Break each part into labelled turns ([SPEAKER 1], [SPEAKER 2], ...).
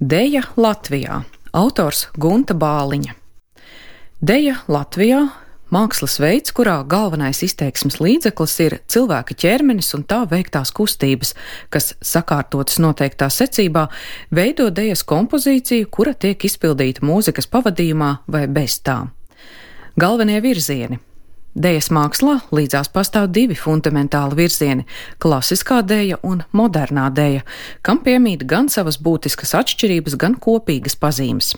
[SPEAKER 1] Deja Latvijā. Autors Gunta Bāliņa. Deja Latvijā mākslas veids, kurā galvenais izteiksmes līdzeklis ir cilvēka ķermenis un tā veiktās kustības, kas sakārtotas noteiktā secībā, veido dejas kompozīciju, kura tiek izpildīta mūzikas pavadījumā vai bez tā. Galvenie virzieni Dejas mākslā līdzās pastāv divi fundamentāli virzieni - klasiskā dēja un modernā dēja, kam piemīt gan savas būtiskas atšķirības, gan kopīgas pazīmes.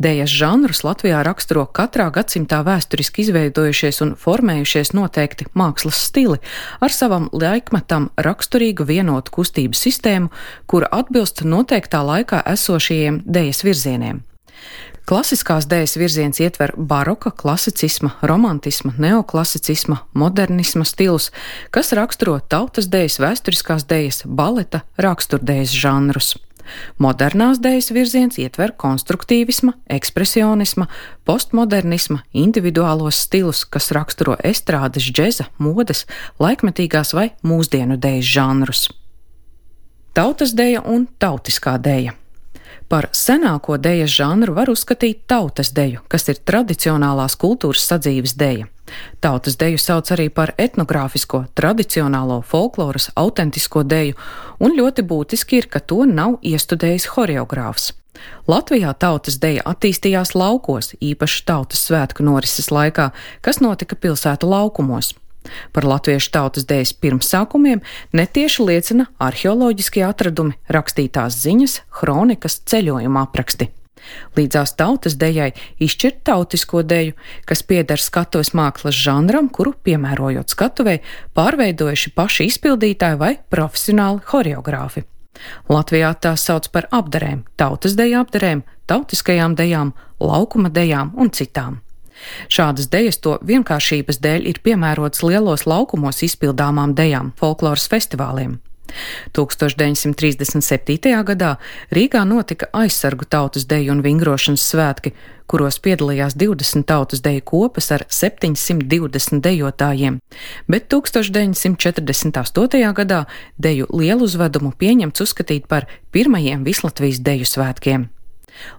[SPEAKER 1] Dējas žanrus Latvijā raksturo katrā gadsimtā vēsturiski izveidojušies un formējušies noteikti mākslas stili ar savam laikmetam raksturīgu vienotu kustību sistēmu, kura atbilst noteiktā laikā esošajiem dējas virzieniem. Klasiskās dēļas virziens ietver baroka, klasicisma, romantisma, neoklasicisma, modernisma stilus, kas raksturo tautas dēļas, vēsturiskās dēļas, baleta, raksturdēļas žanrus. Modernās dēļas virziens ietver konstruktīvisma, ekspresionisma, postmodernisma, individuālos stilus, kas raksturo estrādes, džeza, modes, laikmetīgās vai mūsdienu dēļas žanrus. Tautas dēļa un tautiskā dēļa. Par senāko dēļas žanru var uzskatīt tautas deju, kas ir tradicionālās kultūras sadzīves deja. Tautas deju sauc arī par etnogrāfisko, tradicionālo folkloras, autentisko deju, un ļoti būtiski ir, ka to nav iestudējis horeogrāfs. Latvijā tautas deja attīstījās laukos, īpaši tautas svētku norises laikā, kas notika pilsētu laukumos. Par latviešu tautas dēļas pirmsākumiem netieši liecina arheoloģiskie atradumi, rakstītās ziņas, kronikas, ceļojuma apraksti. Līdzās tautas dejai izšķirt tautisko deju, kas pieder skatuves mākslas žanram, kuru, piemērojot skatuvei, pārveidojuši paši izpildītāji vai profesionāli horeogrāfi. Latvijā tās sauc par apdarēm, tautas deju apdarēm, tautiskajām dejām, laukuma dejām un citām. Šādas dejas to vienkāršības dēļ ir piemērotas lielos laukumos izpildāmām dejām, folkloras festivāliem. 1937. gadā Rīgā notika aizsargu tautas deju un vingrošanas svētki, kuros piedalījās 20 tautas deju kopas ar 720 dejotājiem, bet 1948. gadā deju lielu uzvedumu pieņemts uzskatīt par pirmajiem Vislatvijas deju svētkiem.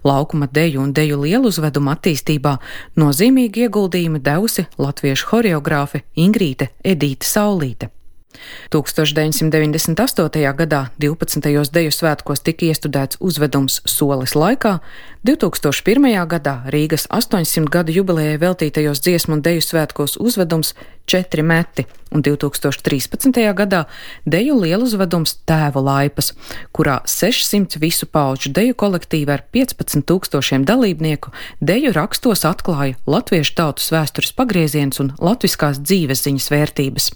[SPEAKER 1] Laukuma deju un deju lieluzveduma attīstībā nozīmīgi ieguldījumi devusi latviešu horeogrāfe Ingrīte Edīte Saulīte. 1998. gadā 12. deju svētkos tika iestudēts uzvedums Solis laikā, 2001. gadā Rīgas 800 gadu jubilejai veltītajos dziesmu un deju svētkos uzvedums Četri meti, un 2013. gadā deju lieluzvedums Tēva laipas, kurā 600 visu pauģu deju kolektīvi ar 15 tūkstošiem dalībnieku deju rakstos atklāja latviešu tautas vēstures pagrieziens un latviskās dzīves ziņas vērtības.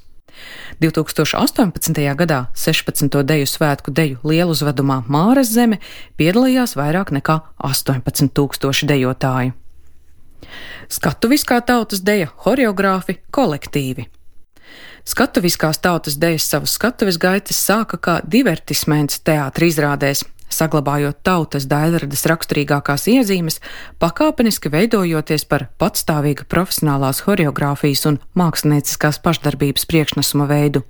[SPEAKER 1] 2018. gadā 16. deju svētku deju lieluzvedumā Māras zeme piedalījās vairāk nekā 18 tūkstoši dejotāju. Skatuviskā tautas deja horeogrāfi kolektīvi. Skatuviskās tautas dejas savus skatuves gaitas sāka kā divertisments teātris izrādēs, saglabājot tautas daļradas raksturīgākās iezīmes, pakāpeniski veidojoties par patstāvīgu profesionālās horeogrāfijas un mākslinieckās pašdarbības priekšnesuma veidu.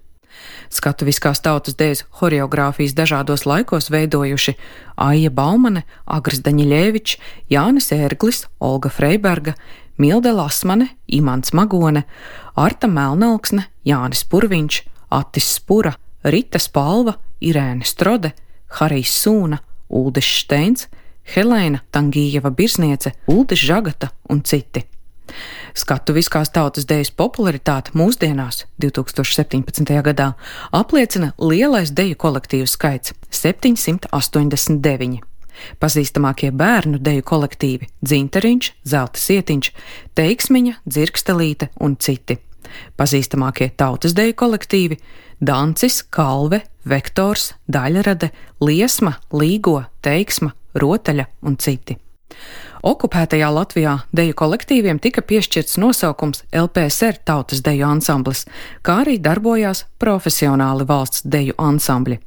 [SPEAKER 1] Skatuviskās tautas dēļ horeogrāfijas dažādos laikos veidojuši Aija Baumane, Agris Daņiļēvičs, Jānis Ērglis, Olga Freiberga, Milde Lasmane, Imants Magone, Arta Melnalksne, Jānis Purviņš, Attis Spura, Rita Spalva, Irēne Strode, Harijs Sūna, Uldis Steins, Helēna Tangījeva Birzniece, Uldis Žagata un citi. Skatuviskās tautas dejas popularitāte mūsdienās, 2017. gadā, apliecina lielais deju kolektīvu skaits - 789. Pazīstamākie bērnu deju kolektīvi - Dzinteriņš, Zelta Sietiņš, Teiksmiņa, Dzirkstelīte un citi. Pazīstamākie tautas deju kolektīvi - Dancis, Kalve, Vektors, Daļrade, Liesma, Līgo, Teiksma, Rotaļa un citi. Okupētajā Latvijā deju kolektīviem tika piešķirts nosaukums LPSR tautas deju ansamblis, kā arī darbojās profesionāli valsts deju ansambļi.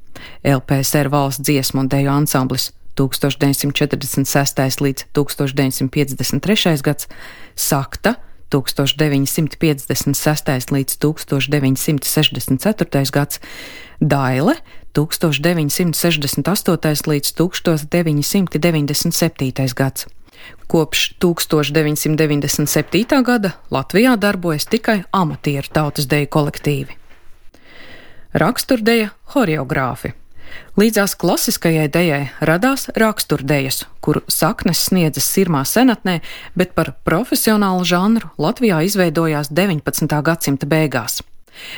[SPEAKER 1] LPSR valsts dziesmu un deju ansamblis 1946. līdz 1953. gads, Sakta 1956. līdz 1964. gads, Daile 1968. līdz 1997. gads. Kopš 1997. gada Latvijā darbojas tikai amatieru tautas deju kolektīvi. Raksturdeja horeogrāfi. Līdzās klasiskajai dejai radās raksturdejas, kuru saknes sniedzas sirmā senatnē, bet par profesionālu žanru Latvijā izveidojās 19. gadsimta beigās.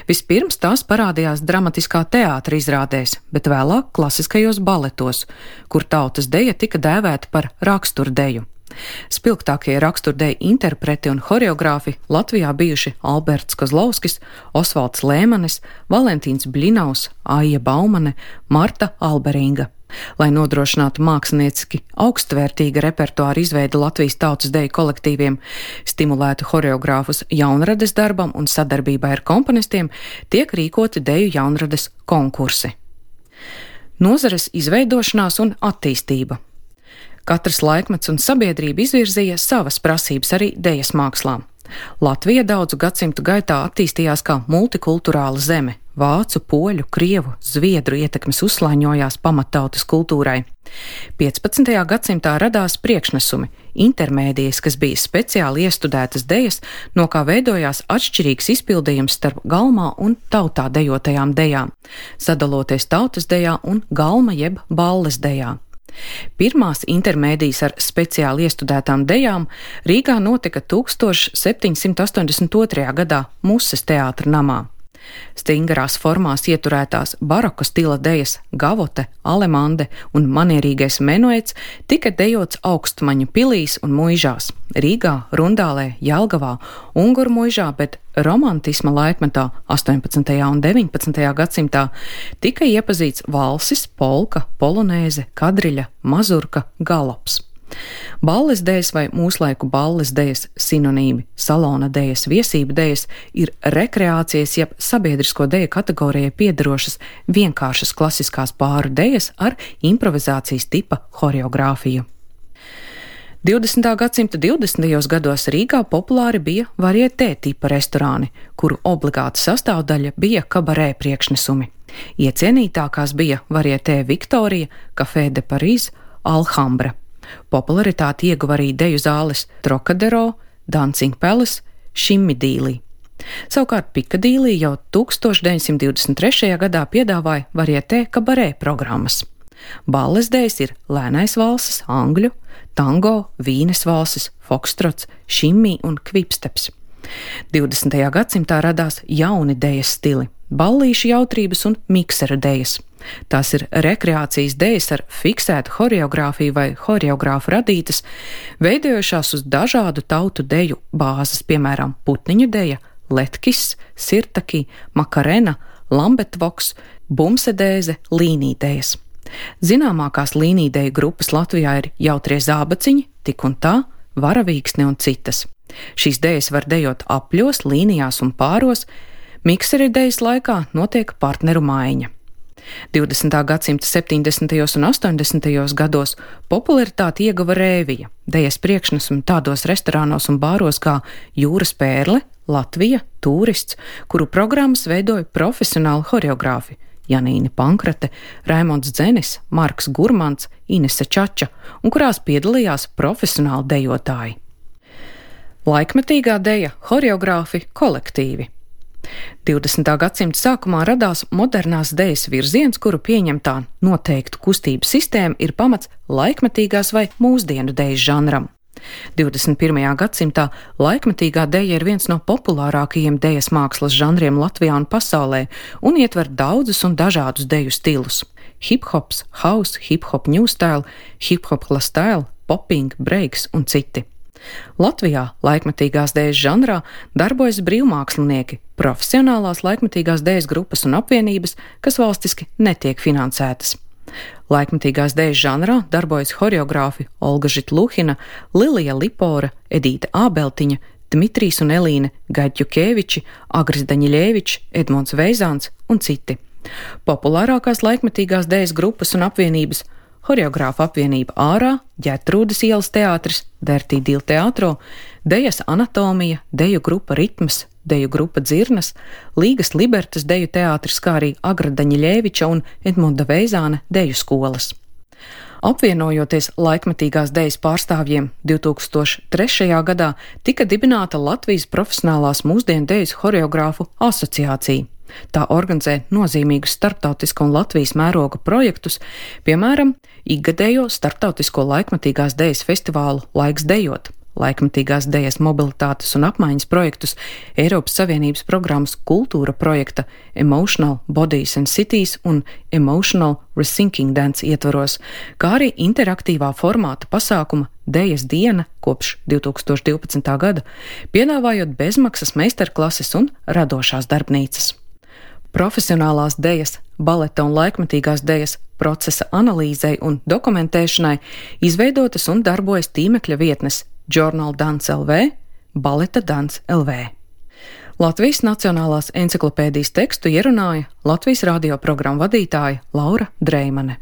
[SPEAKER 1] Vispirms tās parādījās dramatiskā teātra izrādēs, bet vēlāk klasiskajos baletos, kur tautas deja tika dēvēta par raksturdeju. Spilgtākie raksturdēji interpreti un horeogrāfi Latvijā bijuši Alberts Kozlovskis, Osvalds Lēmanis, Valentīns Bļinaus, Aija Baumane, Marta Alberinga. Lai nodrošinātu mākslinieciski augstvērtīga repertuāra izveidi Latvijas tautas deju kolektīviem, stimulētu horeogrāfus jaunrades darbam un sadarbībai ar komponistiem, tiek rīkoti deju jaunrades konkursi. Nozares izveidošanās un attīstība. Katrs laikmets un sabiedrība izvirzīja savas prasības arī dēļas mākslām. Latvija daudzu gadsimtu gaitā attīstījās kā multikulturāla zeme. Vācu, poļu, krievu, zviedru ietekmes uzslāņojās pamattautas kultūrai. 15. gadsimtā radās priekšnesumi, intermēdijas, kas bija speciāli iestudētas dejas, no kā veidojās atšķirīgs izpildījums starp galmā un tautā dejotajām dejām, sadaloties tautas dejā un galma jeb balles dejā. Pirmās intermēdijas ar speciāli iestudētām dejām Rīgā notika 1782. gadā Muses teātra namā. Stingrās formās ieturētās baroka stila dejas Gavote, Alemande un manierīgais menuets tika dejots augstmaņu pilīs un muižās - Rīgā, Rundālē, Jelgavā, Unguru muižā, bet romantisma laikmetā 18. un 19. gadsimtā tika iepazīts valsis, polka, polonēze, kadriļa, mazurka, galops. Balles dēļas vai mūslaiku balles dēļas sinonīmi salona dēļas, viesību dēļas ir rekreācijas jeb sabiedrisko dēļu kategorijai piedarošas vienkāršas klasiskās pāru dēļas ar improvizācijas tipa horeogrāfiju. 20. gadsimta 20. gados Rīgā populāri bija varietē tipa restorāni, kuru obligāta sastāvdaļa bija kabarē priekšnesumi. Iecienītākās bija varietē Viktorija, Café de Paris, Alhambra. Popularitāti ieguva arī deju zāles Trocadero, Dancing Palace, Šimmidīlī. Savukārt Pikadīlī jau 1923. gadā piedāvāja varietē kabarē programmas. Balles dēļas ir lēnais valsis, angļu, tango, vīnes valsis, fokstrots, šimī un kvipsteps. 20. gadsimtā radās jauni dēļas stili - ballīšu jautrības un miksera dēļas. Tās ir rekreācijas dēļas ar fiksētu horeogrāfiju vai horeogrāfu radītas, veidojušās uz dažādu tautu deju bāzes, piemēram, putniņu deja, letkis, sirtaki, makarena, lambetvoks, bumsedēze, līnīdējas. Zināmākās līnīdeju grupas Latvijā ir jautrie zābaciņi, tik un tā, varavīksne un citas. Šīs dēļas var dejot apļos, līnijās un pāros, mikseri dēļas laikā notiek partneru maiņa. 20. gadsimta 70. un 80. gados popularitāti ieguva rēvija, dejas priekšnesumi tādos restorānos un bāros kā Jūras pērle, Latvija, Turists, kuru programmas veidoja profesionāli horeogrāfi Janīna Pankrate, Raimonds Dzenis, Marks Gurmants, Inese Čača, un kurās piedalījās profesionāli dejotāji. Laikmetīgā deja horeogrāfi kolektīvi 20. gadsimta sākumā radās modernās dēļas virziens, kuru pieņemtā noteiktu kustību sistēma ir pamats laikmetīgās vai mūsdienu dēļas žanram. 21. gadsimtā laikmetīgā dēļa ir viens no populārākajiem dēļas mākslas žanriem Latvijā un pasaulē un ietver daudzus un dažādus dēļu stilus - hip-hops, house, hip-hop new style, hip-hop style, popping, breaks un citi. Latvijā laikmetīgās dēļas žanrā darbojas brīvmākslinieki, profesionālās laikmetīgās dēļas grupas un apvienības, kas valstiski netiek finansētas. Laikmetīgās dēļas žanrā darbojas horeogrāfi Olga Žitluhina, Lilija Lipora, Edīta Ābeltiņa, Dmitrijs un Elīne Gaļķukeviči, Agris Daņļēvičs, Edmunds Veizāns un citi. Populārākās laikmetīgās dēļas grupas un apvienības horeogrāfa apvienība ārā, ģētrūdas ielas teātris, Dertī Dīla teātro, dejas anatomija, deju grupa ritmas, deju grupa dzirnas, Līgas Libertas deju teātris, kā arī Agradaņa Ļēviča un Edmunda Veizāne deju skolas. Apvienojoties laikmetīgās dejas pārstāvjiem 2003. gadā, tika dibināta Latvijas profesionālās mūsdienu dejas horeogrāfu asociācija. Tā organizē nozīmīgus starptautisko un Latvijas mēroga projektus, piemēram, ikgadējo starptautisko laikmatīgās dejas festivālu Laiks dejot laikmatīgās dēļas mobilitātes un apmaiņas projektus, Eiropas Savienības programmas kultūra projekta Emotional Bodies and Cities un Emotional Resinking Dance ietvaros, kā arī interaktīvā formāta pasākuma Dējas diena kopš 2012. gada, piedāvājot bezmaksas meistarklases un radošās darbnīcas. Profesionālās dēļas, baleta un laikmatīgās dēļas procesa analīzei un dokumentēšanai izveidotas un darbojas tīmekļa vietnes Journal Dance LV, Baleta Dance LV. Latvijas Nacionālās encyklopēdijas tekstu ierunāja Latvijas radioprogrammu vadītāja Laura Dreimane.